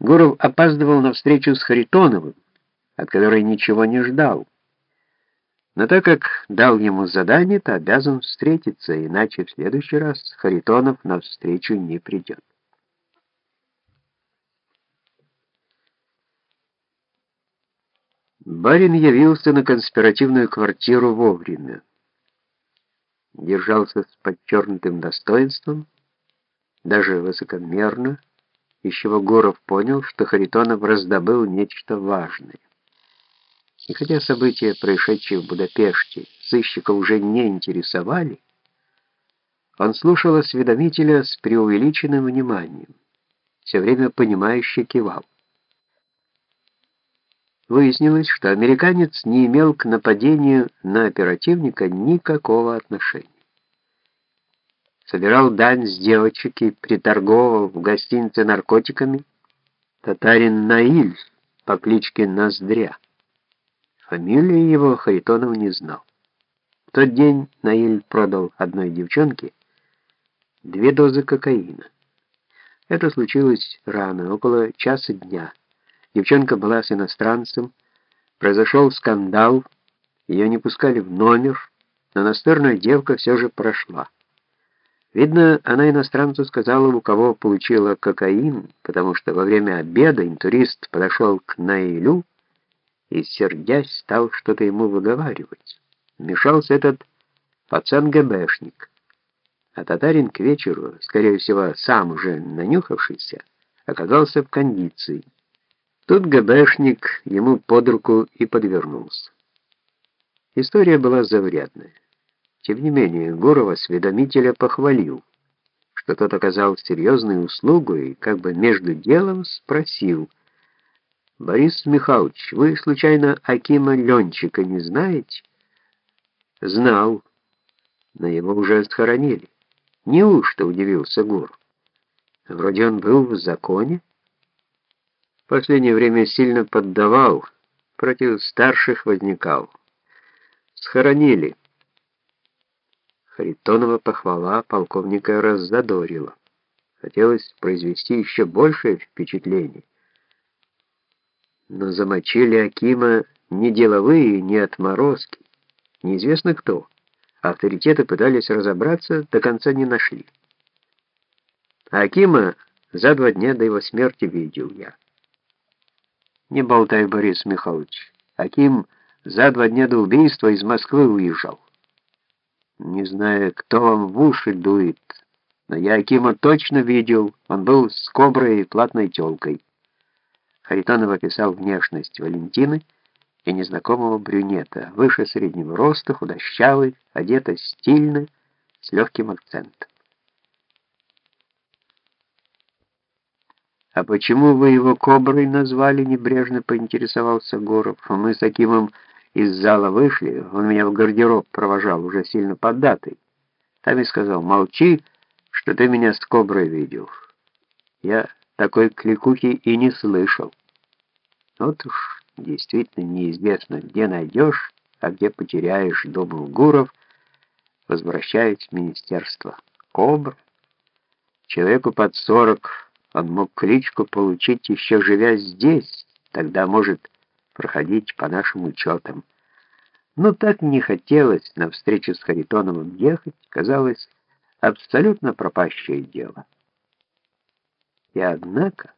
Гуров опаздывал на встречу с Харитоновым, от которой ничего не ждал. Но так как дал ему задание, то обязан встретиться, иначе в следующий раз Харитонов на встречу не придет. Барин явился на конспиративную квартиру вовремя. Держался с подчеркнутым достоинством, даже высокомерно, из чего Гуров понял, что Харитонов раздобыл нечто важное. И хотя события, происшедшие в Будапеште, сыщика уже не интересовали, он слушал осведомителя с преувеличенным вниманием, все время понимающе кивал. Выяснилось, что американец не имел к нападению на оперативника никакого отношения собирал дань с девочек и приторговывал в гостинице наркотиками татарин Наиль по кличке Ноздря. Фамилии его Харитонов не знал. В тот день Наиль продал одной девчонке две дозы кокаина. Это случилось рано, около часа дня. Девчонка была с иностранцем, произошел скандал, ее не пускали в номер, но настырная девка все же прошла. Видно, она иностранцу сказала, у кого получила кокаин, потому что во время обеда интурист подошел к Наилю и, сердясь, стал что-то ему выговаривать. Вмешался этот пацан-ГБшник. А татарин к вечеру, скорее всего, сам уже нанюхавшийся, оказался в кондиции. Тут ГБшник ему под руку и подвернулся. История была заврядная. Тем не менее, Гуров осведомителя похвалил, что тот оказал серьезную услугу и как бы между делом спросил, «Борис Михайлович, вы, случайно, Акима Ленчика не знаете?» «Знал, но его уже схоронили». «Неужто?» — удивился Гуров. «Вроде он был в законе?» В последнее время сильно поддавал, против старших возникал. «Схоронили». Харитонова похвала полковника раззадорила. Хотелось произвести еще большее впечатление. Но замочили Акима не деловые, не отморозки. Неизвестно кто. Авторитеты пытались разобраться, до конца не нашли. Акима за два дня до его смерти видел я. Не болтай, Борис Михайлович. Аким за два дня до убийства из Москвы уезжал. Не знаю, кто вам в уши дует, но я Акима точно видел. Он был с коброй и платной тёлкой. Харитонов описал внешность Валентины и незнакомого брюнета, выше среднего роста, худощавый, одета стильно, с легким акцентом. «А почему вы его коброй назвали?» — небрежно поинтересовался Горов. «Мы с Акимом из зала вышли, он меня в гардероб провожал, уже сильно поддатый. Там и сказал, молчи, что ты меня с коброй видел. Я такой кликухи и не слышал. Вот уж действительно неизвестно, где найдешь, а где потеряешь, думал Гуров, возвращаясь в министерство. Кобра? Человеку под сорок он мог кличку получить еще живя здесь, тогда, может, проходить по нашим учетам. Но так не хотелось на встречу с Харитоновым ехать, казалось, абсолютно пропащее дело. И однако...